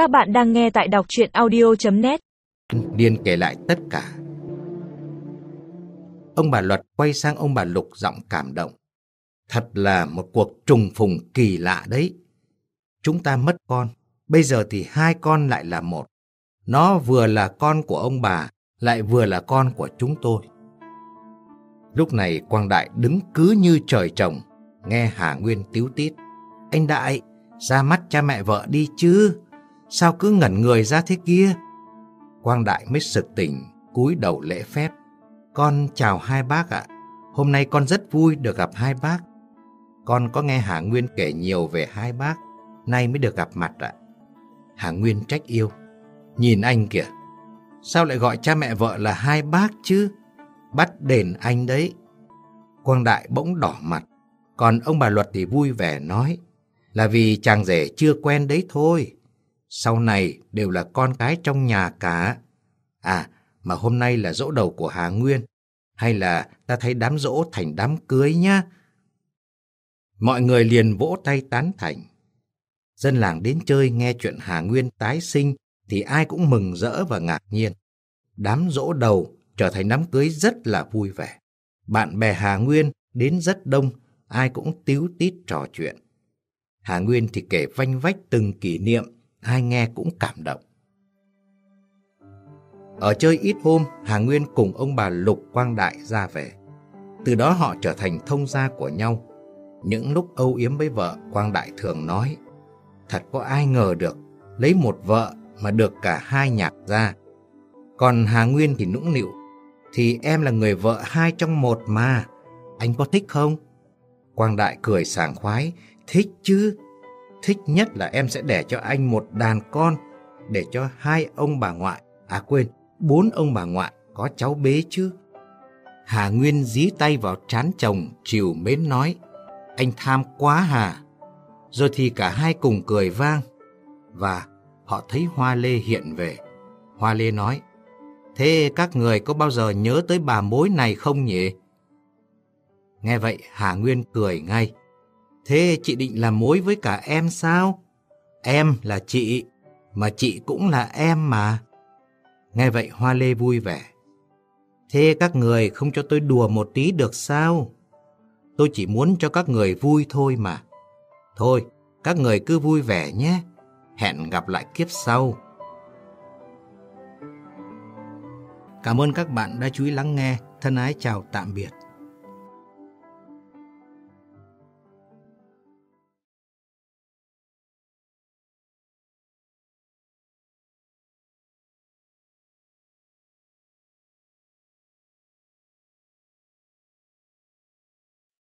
Các bạn đang nghe tại đọc chuyện audio.net Điên kể lại tất cả. Ông bà Luật quay sang ông bà Lục giọng cảm động. Thật là một cuộc trùng phùng kỳ lạ đấy. Chúng ta mất con, bây giờ thì hai con lại là một. Nó vừa là con của ông bà, lại vừa là con của chúng tôi. Lúc này Quang Đại đứng cứ như trời trồng, nghe Hà Nguyên tiếu tít. Anh Đại, ra mắt cha mẹ vợ đi chứ, sao cứ ngẩn người ra thế kia? Quang Đại mới sực tỉnh, cúi đầu lễ phép. Con chào hai bác ạ, hôm nay con rất vui được gặp hai bác. Con có nghe Hà Nguyên kể nhiều về hai bác, nay mới được gặp mặt ạ. Hà Nguyên trách yêu. Nhìn anh kìa, sao lại gọi cha mẹ vợ là hai bác chứ? Bắt đền anh đấy. Quang Đại bỗng đỏ mặt, còn ông bà Luật thì vui vẻ nói là vì chàng rể chưa quen đấy thôi. Sau này đều là con cái trong nhà cả. À, mà hôm nay là dỗ đầu của Hà Nguyên, hay là ta thấy đám dỗ thành đám cưới nhá. Mọi người liền vỗ tay tán thành. Dân làng đến chơi nghe chuyện Hà Nguyên tái sinh thì ai cũng mừng rỡ và ngạc nhiên. Đám dỗ đầu trở thành đám cưới rất là vui vẻ. Bạn bè Hà Nguyên đến rất đông, ai cũng tíu tít trò chuyện. Hà Nguyên thì kể vanh vách từng kỷ niệm, hai nghe cũng cảm động. Ở chơi ít hôm, Hà Nguyên cùng ông bà Lục Quang Đại ra về. Từ đó họ trở thành thông gia của nhau. Những lúc âu yếm với vợ, Quang Đại thường nói, thật có ai ngờ được, lấy một vợ mà được cả hai nhạc ra. Còn Hà Nguyên thì nũng nịu, thì em là người vợ hai trong một mà, anh có thích không? Quang Đại cười sảng khoái, thích chứ. Thích nhất là em sẽ đẻ cho anh một đàn con, để cho hai ông bà ngoại, à quên, bốn ông bà ngoại có cháu bế chứ. Hà Nguyên dí tay vào trán chồng, chiều mến nói, anh tham quá hà. Rồi thì cả hai cùng cười vang, và họ thấy Hoa Lê hiện về. Hoa Lê nói, thế các người có bao giờ nhớ tới bà mối này không nhỉ? Nghe vậy Hà Nguyên cười ngay. Thế chị định làm mối với cả em sao? Em là chị, mà chị cũng là em mà. Nghe vậy Hoa Lê vui vẻ. Thế các người không cho tôi đùa một tí được sao? Tôi chỉ muốn cho các người vui thôi mà. Thôi, các người cứ vui vẻ nhé. Hẹn gặp lại kiếp sau. Cảm ơn các bạn đã chú ý lắng nghe. Thân ái chào tạm biệt.